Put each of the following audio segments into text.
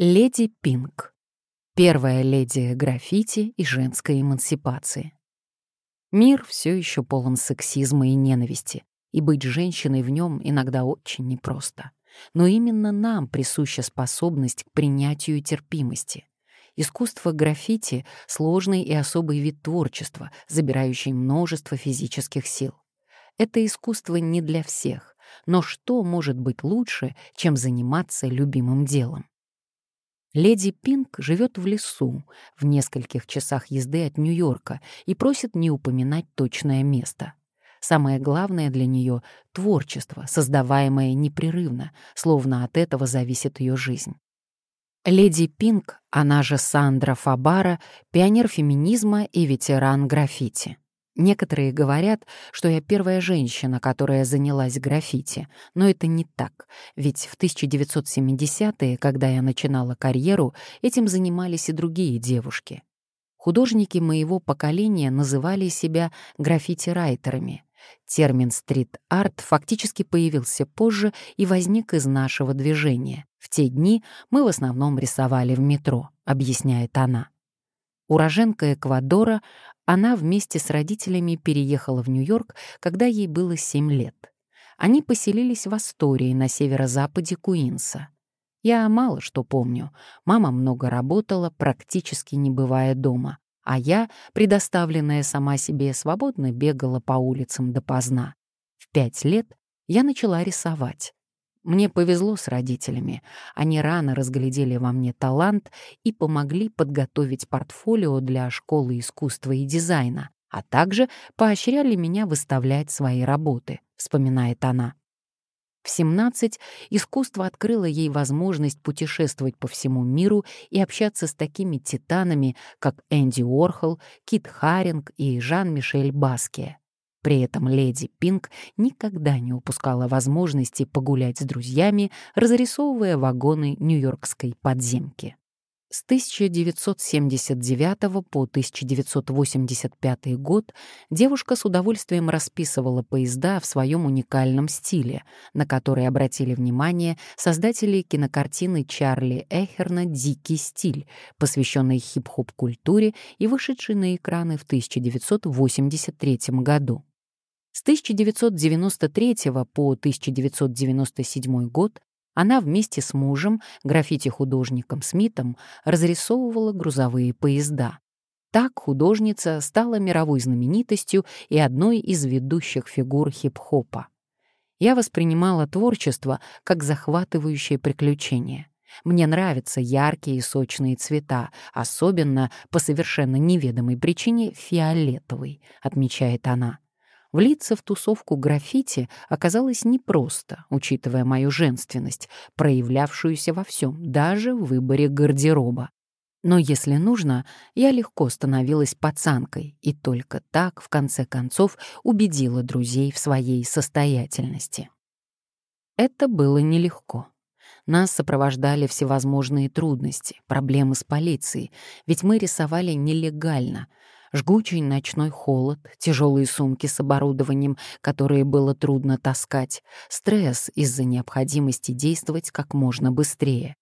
Леди Пинк. Первая леди граффити и женской эмансипации. Мир все еще полон сексизма и ненависти, и быть женщиной в нем иногда очень непросто. Но именно нам присуща способность к принятию терпимости. Искусство граффити — сложный и особый вид творчества, забирающий множество физических сил. Это искусство не для всех, но что может быть лучше, чем заниматься любимым делом? Леди Пинк живет в лесу, в нескольких часах езды от Нью-Йорка, и просит не упоминать точное место. Самое главное для нее — творчество, создаваемое непрерывно, словно от этого зависит ее жизнь. Леди Пинк, она же Сандра Фабара, пионер феминизма и ветеран граффити. Некоторые говорят, что я первая женщина, которая занялась граффити, но это не так, ведь в 1970-е, когда я начинала карьеру, этим занимались и другие девушки. Художники моего поколения называли себя граффити-райтерами. Термин «стрит-арт» фактически появился позже и возник из нашего движения. В те дни мы в основном рисовали в метро, объясняет она уроженка Эквадора, она вместе с родителями переехала в Нью-Йорк, когда ей было 7 лет. Они поселились в Астории на северо-западе Куинса. Я мало что помню. Мама много работала, практически не бывая дома. А я, предоставленная сама себе, свободно бегала по улицам допоздна. В пять лет я начала рисовать. Мне повезло с родителями. Они рано разглядели во мне талант и помогли подготовить портфолио для школы искусства и дизайна, а также поощряли меня выставлять свои работы, вспоминает она. В 17 искусство открыло ей возможность путешествовать по всему миру и общаться с такими титанами, как Энди Уорхол, Кит Харинг и Жан-Мишель Баске. При этом леди Пинг никогда не упускала возможности погулять с друзьями, разрисовывая вагоны нью-йоркской подземки. С 1979 по 1985 год девушка с удовольствием расписывала поезда в своем уникальном стиле, на который обратили внимание создатели кинокартины Чарли Эхерна «Дикий стиль», посвященной хип-хоп-культуре и вышедшей на экраны в 1983 году. С 1993 по 1997 год она вместе с мужем, граффити-художником Смитом, разрисовывала грузовые поезда. Так художница стала мировой знаменитостью и одной из ведущих фигур хип-хопа. Я воспринимала творчество как захватывающее приключение. Мне нравятся яркие и сочные цвета, особенно по совершенно неведомой причине фиолетовый, отмечает она. Влиться в тусовку граффити оказалось непросто, учитывая мою женственность, проявлявшуюся во всем, даже в выборе гардероба. Но если нужно, я легко становилась пацанкой, и только так, в конце концов, убедила друзей в своей состоятельности. Это было нелегко. Нас сопровождали всевозможные трудности, проблемы с полицией, ведь мы рисовали нелегально — жгучий ночной холод, тяжелые сумки с оборудованием, которые было трудно таскать, стресс из-за необходимости действовать как можно быстрее.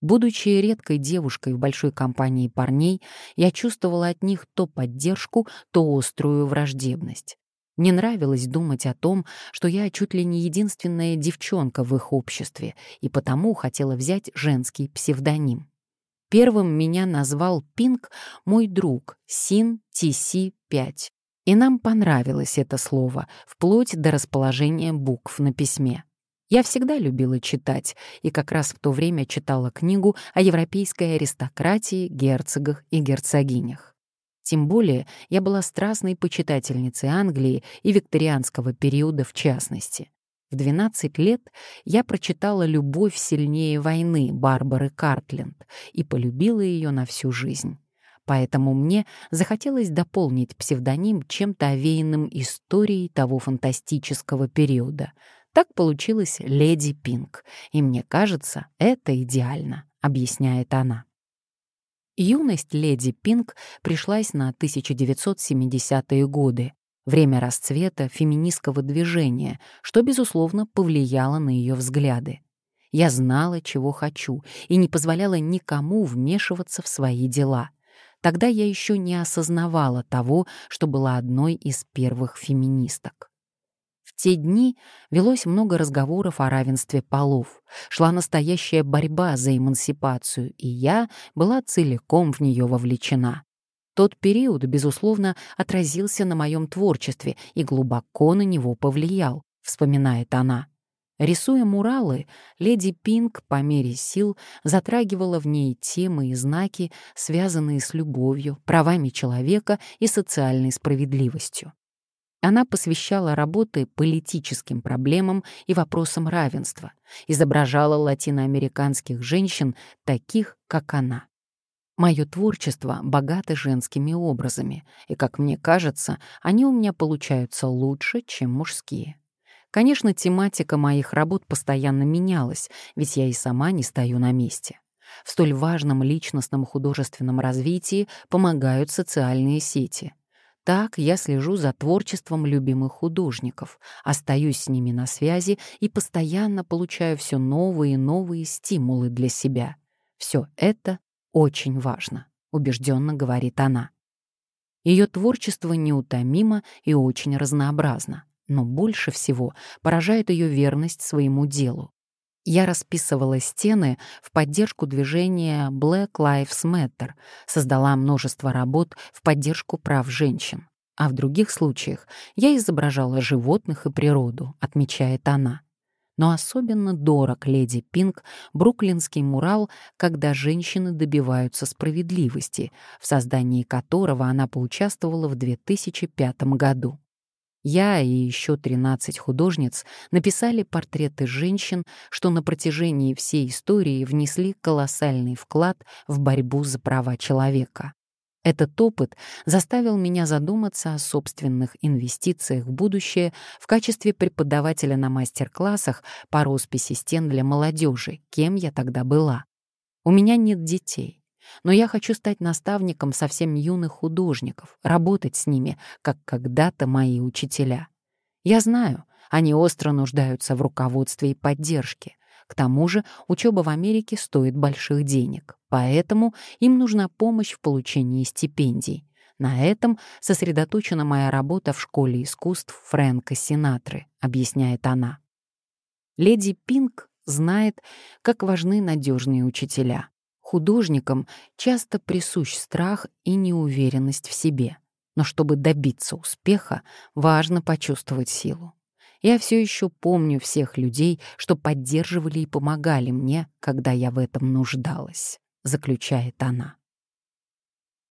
Будучи редкой девушкой в большой компании парней, я чувствовала от них то поддержку, то острую враждебность. Не нравилось думать о том, что я чуть ли не единственная девчонка в их обществе, и потому хотела взять женский псевдоним. Первым меня назвал Пинг мой друг Син TC5. И нам понравилось это слово, вплоть до расположения букв на письме. Я всегда любила читать, и как раз в то время читала книгу о европейской аристократии, герцогах и герцогинях. Тем более я была страстной почитательницей Англии и викторианского периода в частности — в 12 лет я прочитала «Любовь сильнее войны» Барбары Картленд и полюбила ее на всю жизнь. Поэтому мне захотелось дополнить псевдоним чем-то овеянным историей того фантастического периода. Так получилось «Леди Пинк», и мне кажется, это идеально, объясняет она. Юность леди Пинк пришлась на 1970-е годы, время расцвета феминистского движения, что, безусловно, повлияло на ее взгляды. Я знала, чего хочу, и не позволяла никому вмешиваться в свои дела. Тогда я еще не осознавала того, что была одной из первых феминисток. В те дни велось много разговоров о равенстве полов. Шла настоящая борьба за эмансипацию, и я была целиком в нее вовлечена. Тот период, безусловно, отразился на моем творчестве и глубоко на него повлиял, вспоминает она. Рисуя муралы, леди Пинг по мере сил затрагивала в ней темы и знаки, связанные с любовью, правами человека и социальной справедливостью. Она посвящала работы политическим проблемам и вопросам равенства, изображала латиноамериканских женщин таких, как она. Мое творчество богато женскими образами, и, как мне кажется, они у меня получаются лучше, чем мужские. Конечно, тематика моих работ постоянно менялась, ведь я и сама не стою на месте. В столь важном личностном художественном развитии помогают социальные сети. Так я слежу за творчеством любимых художников, остаюсь с ними на связи и постоянно получаю все новые и новые стимулы для себя. Все это очень важно», — убежденно говорит она. Ее творчество неутомимо и очень разнообразно, но больше всего поражает ее верность своему делу. Я расписывала стены в поддержку движения Black Lives Matter, создала множество работ в поддержку прав женщин. А в других случаях я изображала животных и природу, отмечает она но особенно дорог леди Пинг бруклинский мурал «Когда женщины добиваются справедливости», в создании которого она поучаствовала в 2005 году. Я и еще 13 художниц написали портреты женщин, что на протяжении всей истории внесли колоссальный вклад в борьбу за права человека. Этот опыт заставил меня задуматься о собственных инвестициях в будущее в качестве преподавателя на мастер-классах по росписи стен для молодежи, кем я тогда была. У меня нет детей, но я хочу стать наставником совсем юных художников, работать с ними, как когда-то мои учителя. Я знаю, они остро нуждаются в руководстве и поддержке — к тому же учеба в Америке стоит больших денег, поэтому им нужна помощь в получении стипендий. На этом сосредоточена моя работа в школе искусств Фрэнка Синатры, объясняет она. Леди Пинк знает, как важны надежные учителя. Художникам часто присущ страх и неуверенность в себе. Но чтобы добиться успеха, важно почувствовать силу. Я все еще помню всех людей, что поддерживали и помогали мне, когда я в этом нуждалась», — заключает она.